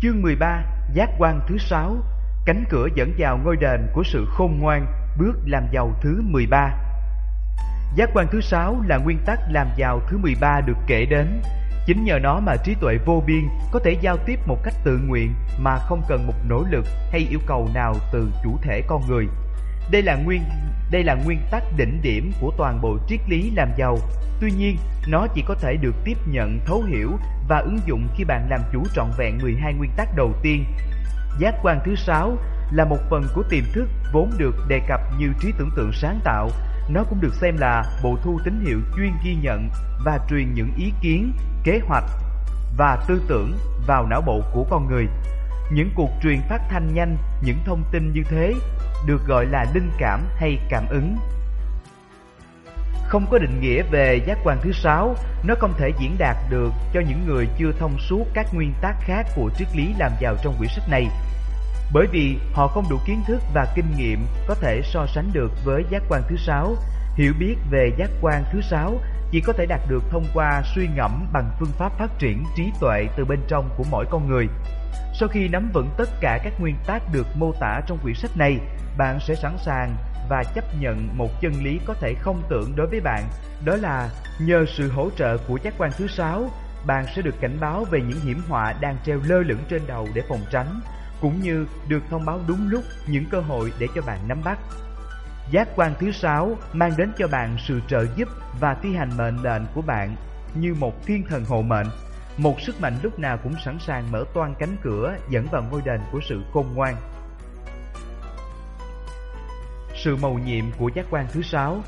Chương 13 Giác quan thứ 6 Cánh cửa dẫn vào ngôi đền của sự khôn ngoan, Bước làm giàu thứ 13 Giác quan thứ 6 là nguyên tắc làm giàu thứ 13 được kể đến. Chính nhờ nó mà trí tuệ vô biên có thể giao tiếp một cách tự nguyện mà không cần một nỗ lực hay yêu cầu nào từ chủ thể con người. Đây là nguyên đây là nguyên tắc đỉnh điểm của toàn bộ triết lý làm giàu. Tuy nhiên, nó chỉ có thể được tiếp nhận, thấu hiểu và ứng dụng khi bạn làm chủ trọn vẹn 12 nguyên tắc đầu tiên. Giác quan thứ sáu là một phần của tiềm thức vốn được đề cập như trí tưởng tượng sáng tạo. Nó cũng được xem là bộ thu tín hiệu chuyên ghi nhận và truyền những ý kiến, kế hoạch và tư tưởng vào não bộ của con người. Những cuộc truyền phát thanh nhanh, những thông tin như thế được gọi là linh cảm hay cảm ứng. Không có định nghĩa về giác quan thứ sáu, nó không thể diễn đạt được cho những người chưa thông suốt các nguyên tắc khác của triết lý làm giàu trong quyển sách này. Bởi vì họ không đủ kiến thức và kinh nghiệm có thể so sánh được với giác quan thứ sáu, hiểu biết về giác quan thứ sáu chỉ có thể đạt được thông qua suy ngẫm bằng phương pháp phát triển trí tuệ từ bên trong của mỗi con người. Sau khi nắm vững tất cả các nguyên tắc được mô tả trong quyển sách này, bạn sẽ sẵn sàng và chấp nhận một chân lý có thể không tưởng đối với bạn, đó là nhờ sự hỗ trợ của giác quan thứ sáu, bạn sẽ được cảnh báo về những hiểm họa đang treo lơ lửng trên đầu để phòng tránh, cũng như được thông báo đúng lúc những cơ hội để cho bạn nắm bắt. Giác quan thứ sáu mang đến cho bạn sự trợ giúp và thi hành mệnh lệnh của bạn như một thiên thần hộ mệnh, một sức mạnh lúc nào cũng sẵn sàng mở toan cánh cửa dẫn vào ngôi đền của sự khôn ngoan. Sự mầu nhiệm của giác quan thứ sáu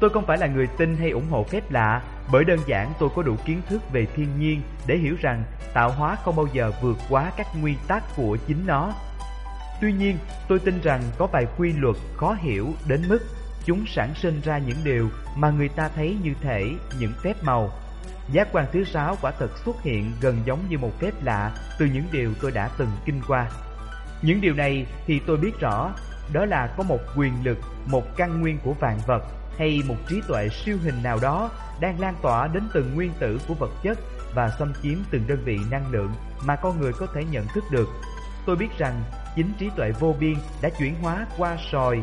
Tôi không phải là người tin hay ủng hộ phép lạ bởi đơn giản tôi có đủ kiến thức về thiên nhiên để hiểu rằng tạo hóa không bao giờ vượt quá các nguyên tắc của chính nó. Tuy nhiên, tôi tin rằng có vài quy luật khó hiểu đến mức chúng sản sinh ra những điều mà người ta thấy như thể những phép màu. Giác quan thứ sáu quả thật xuất hiện gần giống như một phép lạ từ những điều tôi đã từng kinh qua. Những điều này thì tôi biết rõ, đó là có một quyền lực, một căn nguyên của vạn vật hay một trí tuệ siêu hình nào đó đang lan tỏa đến từng nguyên tử của vật chất và xâm chiếm từng đơn vị năng lượng mà con người có thể nhận thức được. Tôi biết rằng chính trí tuệ vô biên đã chuyển hóa qua sòi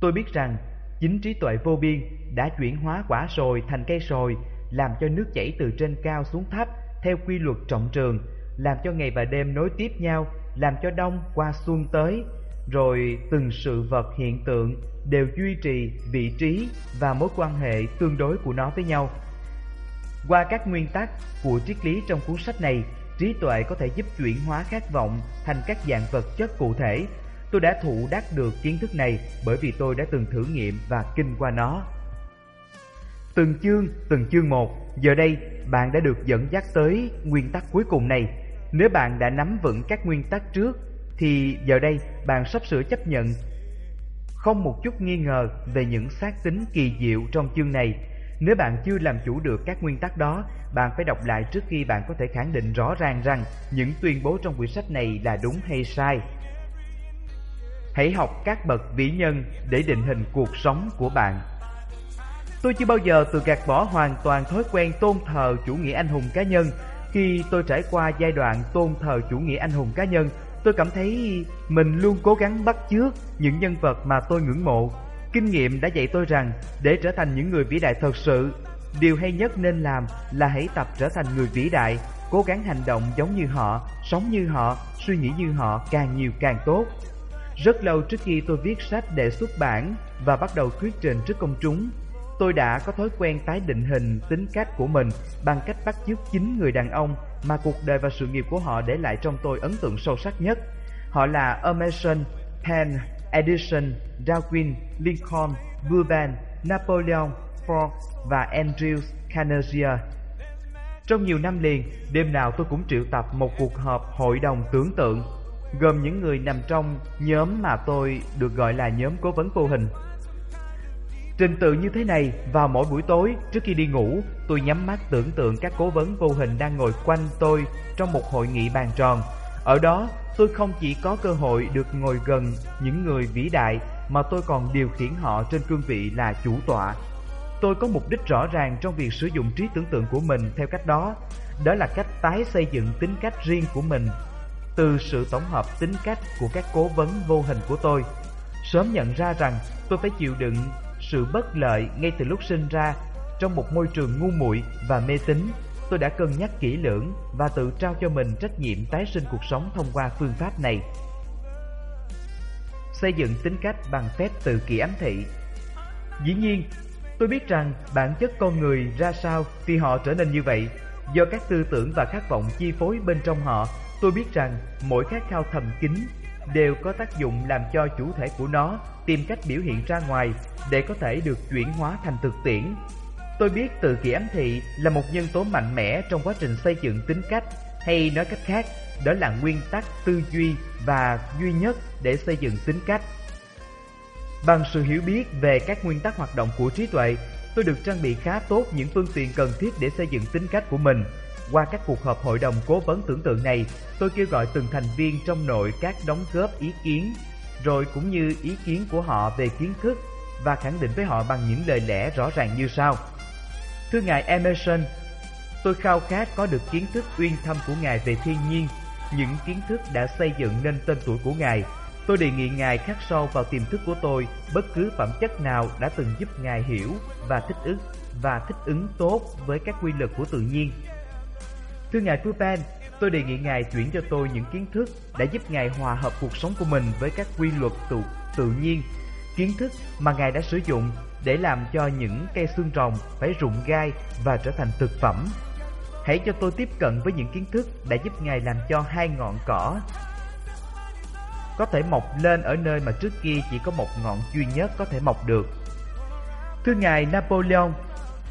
Tôi biết rằng chính trí tuệ vô biên đã chuyển hóa quả sồi thành cây sồi, làm cho nước chảy từ trên cao xuống thấp theo quy luật trọng trường, làm cho ngày và đêm nối tiếp nhau, làm cho đông qua xuân tới, rồi từng sự vật hiện tượng đều duy trì vị trí và mối quan hệ tương đối của nó với nhau. Qua các nguyên tắc của triết lý trong cuốn sách này, trí tuệ có thể giúp chuyển hóa khát vọng thành các dạng vật chất cụ thể. Tôi đã thụ đắc được kiến thức này bởi vì tôi đã từng thử nghiệm và kinh qua nó. Từng chương, từng chương một, giờ đây bạn đã được dẫn dắt tới nguyên tắc cuối cùng này. Nếu bạn đã nắm vững các nguyên tắc trước, thì giờ đây bạn sắp sửa chấp nhận không một chút nghi ngờ về những xác tính kỳ diệu trong chương này nếu bạn chưa làm chủ được các nguyên tắc đó, bạn phải đọc lại trước khi bạn có thể khẳng định rõ ràng rằng những tuyên bố trong quyển sách này là đúng hay sai. Hãy học các bậc vĩ nhân để định hình cuộc sống của bạn. Tôi chưa bao giờ tự gạt bỏ hoàn toàn thói quen tôn thờ chủ nghĩa anh hùng cá nhân. Khi tôi trải qua giai đoạn tôn thờ chủ nghĩa anh hùng cá nhân, tôi cảm thấy mình luôn cố gắng bắt chước những nhân vật mà tôi ngưỡng mộ Kinh nghiệm đã dạy tôi rằng để trở thành những người vĩ đại thật sự, điều hay nhất nên làm là hãy tập trở thành người vĩ đại, cố gắng hành động giống như họ, sống như họ, suy nghĩ như họ càng nhiều càng tốt. Rất lâu trước khi tôi viết sách để xuất bản và bắt đầu thuyết trình trước công chúng, tôi đã có thói quen tái định hình tính cách của mình bằng cách bắt chước chính người đàn ông mà cuộc đời và sự nghiệp của họ để lại trong tôi ấn tượng sâu sắc nhất. Họ là Emerson, Penn, Edison, Darwin, Lincoln, Bourbon, Napoleon, Ford và Andrew Carnegie. Trong nhiều năm liền, đêm nào tôi cũng triệu tập một cuộc họp hội đồng tưởng tượng, gồm những người nằm trong nhóm mà tôi được gọi là nhóm cố vấn vô hình. Trình tự như thế này, vào mỗi buổi tối, trước khi đi ngủ, tôi nhắm mắt tưởng tượng các cố vấn vô hình đang ngồi quanh tôi trong một hội nghị bàn tròn. Ở đó, tôi không chỉ có cơ hội được ngồi gần những người vĩ đại mà tôi còn điều khiển họ trên cương vị là chủ tọa. Tôi có mục đích rõ ràng trong việc sử dụng trí tưởng tượng của mình theo cách đó. Đó là cách tái xây dựng tính cách riêng của mình từ sự tổng hợp tính cách của các cố vấn vô hình của tôi. Sớm nhận ra rằng tôi phải chịu đựng sự bất lợi ngay từ lúc sinh ra trong một môi trường ngu muội và mê tín. Tôi đã cân nhắc kỹ lưỡng và tự trao cho mình trách nhiệm tái sinh cuộc sống thông qua phương pháp này. Xây dựng tính cách bằng phép tự kỷ ám thị Dĩ nhiên, tôi biết rằng bản chất con người ra sao thì họ trở nên như vậy. Do các tư tưởng và khát vọng chi phối bên trong họ, tôi biết rằng mỗi khát khao thầm kín đều có tác dụng làm cho chủ thể của nó tìm cách biểu hiện ra ngoài để có thể được chuyển hóa thành thực tiễn. Tôi biết tự kỷ ám thị là một nhân tố mạnh mẽ trong quá trình xây dựng tính cách, hay nói cách khác, đó là nguyên tắc tư duy và duy nhất để xây dựng tính cách. Bằng sự hiểu biết về các nguyên tắc hoạt động của trí tuệ, tôi được trang bị khá tốt những phương tiện cần thiết để xây dựng tính cách của mình. Qua các cuộc họp hội đồng cố vấn tưởng tượng này, tôi kêu gọi từng thành viên trong nội các đóng góp ý kiến, rồi cũng như ý kiến của họ về kiến thức và khẳng định với họ bằng những lời lẽ rõ ràng như sau. Thưa Ngài Emerson, tôi khao khát có được kiến thức uyên thâm của Ngài về thiên nhiên, những kiến thức đã xây dựng nên tên tuổi của Ngài Tôi đề nghị Ngài khắc sâu vào tiềm thức của tôi bất cứ phẩm chất nào đã từng giúp Ngài hiểu và thích ứng và thích ứng tốt với các quy luật của tự nhiên. Thưa Ngài Pupan, tôi đề nghị Ngài chuyển cho tôi những kiến thức đã giúp Ngài hòa hợp cuộc sống của mình với các quy luật tự, tự nhiên, kiến thức mà Ngài đã sử dụng để làm cho những cây xương rồng phải rụng gai và trở thành thực phẩm. Hãy cho tôi tiếp cận với những kiến thức đã giúp Ngài làm cho hai ngọn cỏ có thể mọc lên ở nơi mà trước kia chỉ có một ngọn duy nhất có thể mọc được. Thưa Ngài Napoleon,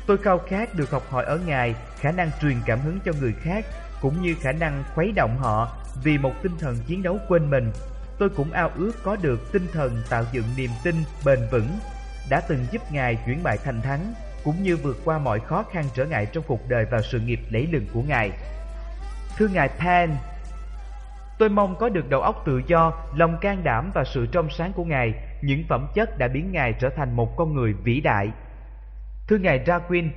tôi khao khát được học hỏi ở Ngài khả năng truyền cảm hứng cho người khác cũng như khả năng khuấy động họ vì một tinh thần chiến đấu quên mình. Tôi cũng ao ước có được tinh thần tạo dựng niềm tin bền vững đã từng giúp Ngài chuyển bại thành thắng cũng như vượt qua mọi khó khăn trở ngại trong cuộc đời và sự nghiệp lẫy lừng của Ngài. Thưa Ngài Pan, Tôi mong có được đầu óc tự do, lòng can đảm và sự trong sáng của Ngài, những phẩm chất đã biến Ngài trở thành một con người vĩ đại. Thưa Ngài Darwin,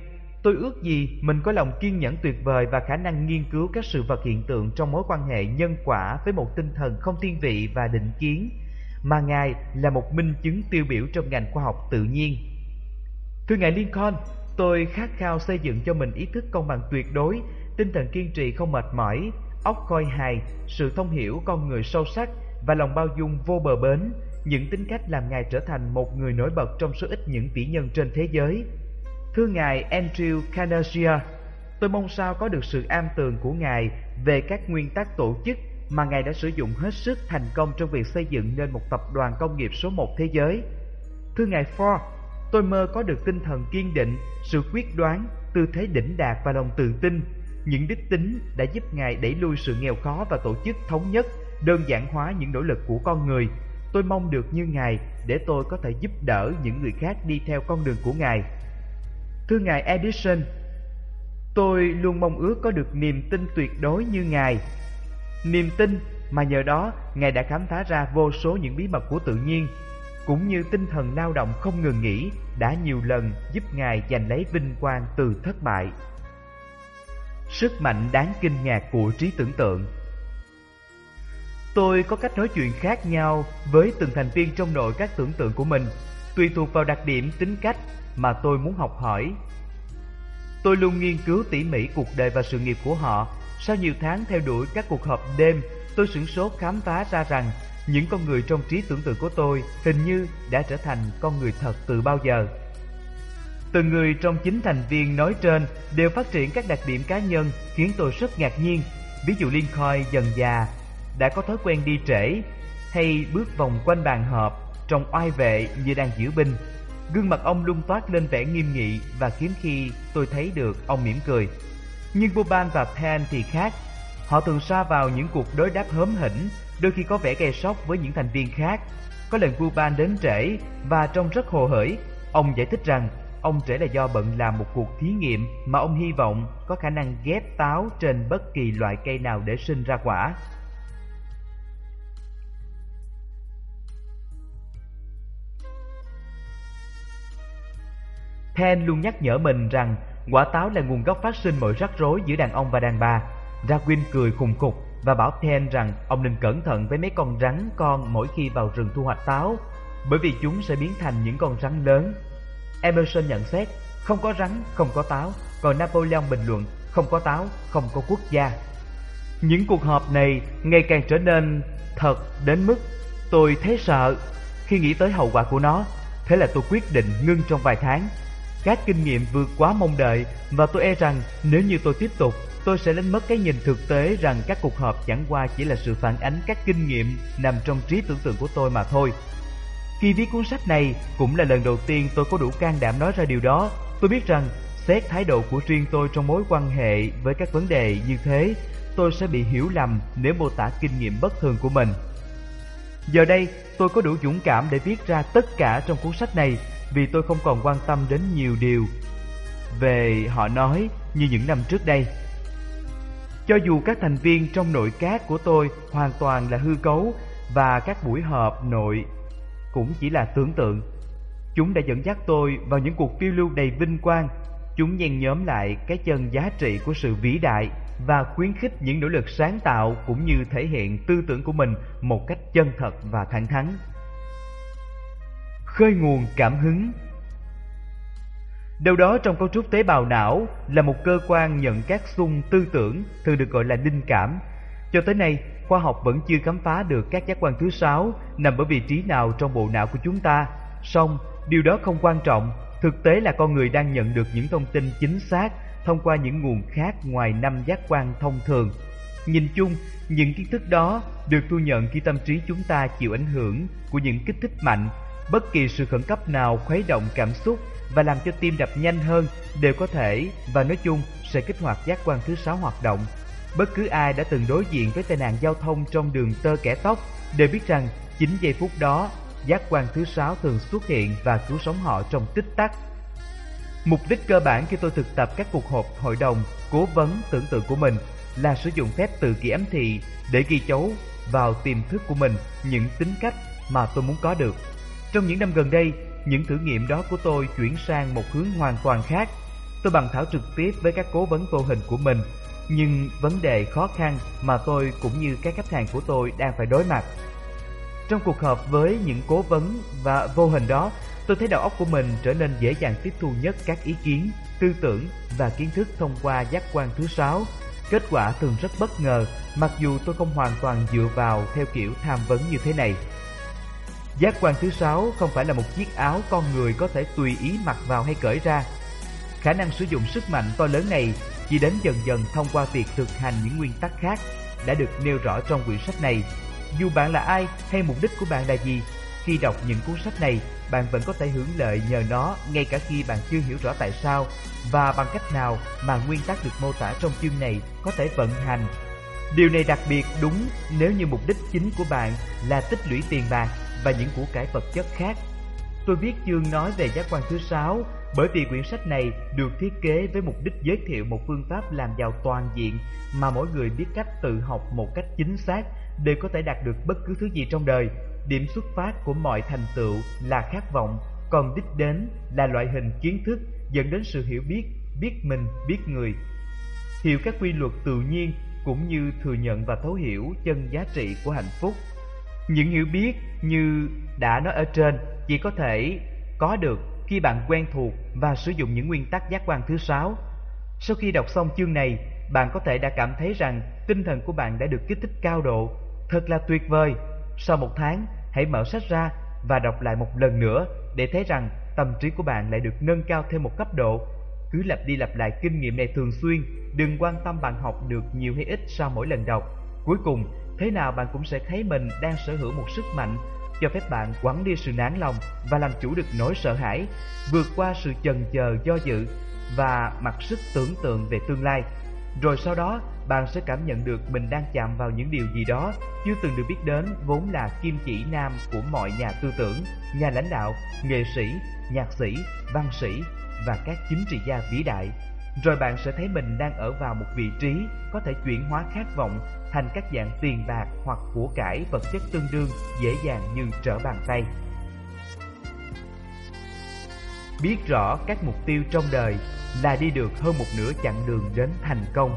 tôi ước gì mình có lòng kiên nhẫn tuyệt vời và khả năng nghiên cứu các sự vật hiện tượng trong mối quan hệ nhân quả với một tinh thần không thiên vị và định kiến, mà Ngài là một minh chứng tiêu biểu trong ngành khoa học tự nhiên. Thưa Ngài Lincoln, tôi khát khao xây dựng cho mình ý thức công bằng tuyệt đối, tinh thần kiên trì không mệt mỏi, óc coi hài, sự thông hiểu con người sâu sắc và lòng bao dung vô bờ bến, những tính cách làm Ngài trở thành một người nổi bật trong số ít những vĩ nhân trên thế giới. Thưa Ngài Andrew Carnegie, tôi mong sao có được sự am tường của Ngài về các nguyên tắc tổ chức mà Ngài đã sử dụng hết sức thành công trong việc xây dựng nên một tập đoàn công nghiệp số một thế giới. Thưa Ngài Ford, tôi mơ có được tinh thần kiên định, sự quyết đoán, tư thế đỉnh đạt và lòng tự tin những đích tính đã giúp Ngài đẩy lui sự nghèo khó và tổ chức thống nhất, đơn giản hóa những nỗ lực của con người. Tôi mong được như Ngài để tôi có thể giúp đỡ những người khác đi theo con đường của Ngài. Thưa Ngài Edison, tôi luôn mong ước có được niềm tin tuyệt đối như Ngài. Niềm tin mà nhờ đó Ngài đã khám phá ra vô số những bí mật của tự nhiên, cũng như tinh thần lao động không ngừng nghỉ đã nhiều lần giúp Ngài giành lấy vinh quang từ thất bại sức mạnh đáng kinh ngạc của trí tưởng tượng. Tôi có cách nói chuyện khác nhau với từng thành viên trong nội các tưởng tượng của mình, tùy thuộc vào đặc điểm tính cách mà tôi muốn học hỏi. Tôi luôn nghiên cứu tỉ mỉ cuộc đời và sự nghiệp của họ. Sau nhiều tháng theo đuổi các cuộc họp đêm, tôi sửng sốt khám phá ra rằng những con người trong trí tưởng tượng của tôi hình như đã trở thành con người thật từ bao giờ. Từng người trong chính thành viên nói trên đều phát triển các đặc điểm cá nhân khiến tôi rất ngạc nhiên. Ví dụ Lincoln dần già, đã có thói quen đi trễ hay bước vòng quanh bàn họp trong oai vệ như đang giữ binh. Gương mặt ông luôn toát lên vẻ nghiêm nghị và hiếm khi tôi thấy được ông mỉm cười. Nhưng Boban và Pan thì khác. Họ thường xa vào những cuộc đối đáp hớm hỉnh, đôi khi có vẻ gây sốc với những thành viên khác. Có lần Boban đến trễ và trông rất hồ hởi. Ông giải thích rằng Ông trễ là do bận làm một cuộc thí nghiệm mà ông hy vọng có khả năng ghép táo trên bất kỳ loại cây nào để sinh ra quả. Ken luôn nhắc nhở mình rằng quả táo là nguồn gốc phát sinh mọi rắc rối giữa đàn ông và đàn bà. Darwin cười khùng khục và bảo Ken rằng ông nên cẩn thận với mấy con rắn con mỗi khi vào rừng thu hoạch táo, bởi vì chúng sẽ biến thành những con rắn lớn. Emerson nhận xét, không có rắn, không có táo, còn Napoleon bình luận, không có táo, không có quốc gia. Những cuộc họp này ngày càng trở nên thật đến mức tôi thấy sợ khi nghĩ tới hậu quả của nó. Thế là tôi quyết định ngưng trong vài tháng. Các kinh nghiệm vượt quá mong đợi và tôi e rằng nếu như tôi tiếp tục, tôi sẽ đánh mất cái nhìn thực tế rằng các cuộc họp chẳng qua chỉ là sự phản ánh các kinh nghiệm nằm trong trí tưởng tượng của tôi mà thôi. Khi viết cuốn sách này cũng là lần đầu tiên tôi có đủ can đảm nói ra điều đó. Tôi biết rằng xét thái độ của riêng tôi trong mối quan hệ với các vấn đề như thế, tôi sẽ bị hiểu lầm nếu mô tả kinh nghiệm bất thường của mình. Giờ đây, tôi có đủ dũng cảm để viết ra tất cả trong cuốn sách này vì tôi không còn quan tâm đến nhiều điều về họ nói như những năm trước đây. Cho dù các thành viên trong nội các của tôi hoàn toàn là hư cấu và các buổi họp nội cũng chỉ là tưởng tượng. Chúng đã dẫn dắt tôi vào những cuộc phiêu lưu đầy vinh quang. Chúng nhen nhóm lại cái chân giá trị của sự vĩ đại và khuyến khích những nỗ lực sáng tạo cũng như thể hiện tư tưởng của mình một cách chân thật và thẳng thắn. Khơi nguồn cảm hứng Đâu đó trong cấu trúc tế bào não là một cơ quan nhận các xung tư tưởng thường được gọi là linh cảm. Cho tới nay, khoa học vẫn chưa khám phá được các giác quan thứ sáu nằm ở vị trí nào trong bộ não của chúng ta. Song, điều đó không quan trọng, thực tế là con người đang nhận được những thông tin chính xác thông qua những nguồn khác ngoài năm giác quan thông thường. Nhìn chung, những kiến thức đó được thu nhận khi tâm trí chúng ta chịu ảnh hưởng của những kích thích mạnh. Bất kỳ sự khẩn cấp nào khuấy động cảm xúc và làm cho tim đập nhanh hơn đều có thể, và nói chung sẽ kích hoạt giác quan thứ sáu hoạt động. Bất cứ ai đã từng đối diện với tai nạn giao thông trong đường tơ kẻ tóc đều biết rằng chính giây phút đó, giác quan thứ sáu thường xuất hiện và cứu sống họ trong tích tắc. Mục đích cơ bản khi tôi thực tập các cuộc họp hội đồng, cố vấn tưởng tượng của mình là sử dụng phép tự kỷ ám thị để ghi chấu vào tiềm thức của mình, những tính cách mà tôi muốn có được. Trong những năm gần đây, những thử nghiệm đó của tôi chuyển sang một hướng hoàn toàn khác. Tôi bàn thảo trực tiếp với các cố vấn vô hình của mình, nhưng vấn đề khó khăn mà tôi cũng như các khách hàng của tôi đang phải đối mặt. Trong cuộc họp với những cố vấn và vô hình đó, tôi thấy đầu óc của mình trở nên dễ dàng tiếp thu nhất các ý kiến, tư tưởng và kiến thức thông qua giác quan thứ sáu. Kết quả thường rất bất ngờ, mặc dù tôi không hoàn toàn dựa vào theo kiểu tham vấn như thế này. Giác quan thứ sáu không phải là một chiếc áo con người có thể tùy ý mặc vào hay cởi ra. Khả năng sử dụng sức mạnh to lớn này chỉ đến dần dần thông qua việc thực hành những nguyên tắc khác đã được nêu rõ trong quyển sách này. Dù bạn là ai hay mục đích của bạn là gì, khi đọc những cuốn sách này, bạn vẫn có thể hưởng lợi nhờ nó ngay cả khi bạn chưa hiểu rõ tại sao và bằng cách nào mà nguyên tắc được mô tả trong chương này có thể vận hành. Điều này đặc biệt đúng nếu như mục đích chính của bạn là tích lũy tiền bạc và những của cải vật chất khác. Tôi biết chương nói về giác quan thứ sáu bởi vì quyển sách này được thiết kế với mục đích giới thiệu một phương pháp làm giàu toàn diện mà mỗi người biết cách tự học một cách chính xác để có thể đạt được bất cứ thứ gì trong đời. Điểm xuất phát của mọi thành tựu là khát vọng, còn đích đến là loại hình kiến thức dẫn đến sự hiểu biết, biết mình, biết người. Hiểu các quy luật tự nhiên cũng như thừa nhận và thấu hiểu chân giá trị của hạnh phúc. Những hiểu biết như đã nói ở trên chỉ có thể có được khi bạn quen thuộc và sử dụng những nguyên tắc giác quan thứ sáu. Sau khi đọc xong chương này, bạn có thể đã cảm thấy rằng tinh thần của bạn đã được kích thích cao độ. Thật là tuyệt vời. Sau một tháng, hãy mở sách ra và đọc lại một lần nữa để thấy rằng tâm trí của bạn lại được nâng cao thêm một cấp độ. Cứ lặp đi lặp lại kinh nghiệm này thường xuyên, đừng quan tâm bạn học được nhiều hay ít sau mỗi lần đọc. Cuối cùng, thế nào bạn cũng sẽ thấy mình đang sở hữu một sức mạnh cho phép bạn quẳng đi sự nản lòng và làm chủ được nỗi sợ hãi, vượt qua sự chần chờ do dự và mặc sức tưởng tượng về tương lai. Rồi sau đó, bạn sẽ cảm nhận được mình đang chạm vào những điều gì đó chưa từng được biết đến vốn là kim chỉ nam của mọi nhà tư tưởng, nhà lãnh đạo, nghệ sĩ, nhạc sĩ, văn sĩ và các chính trị gia vĩ đại. Rồi bạn sẽ thấy mình đang ở vào một vị trí có thể chuyển hóa khát vọng thành các dạng tiền bạc hoặc của cải vật chất tương đương, dễ dàng như trở bàn tay. biết rõ các mục tiêu trong đời là đi được hơn một nửa chặng đường đến thành công.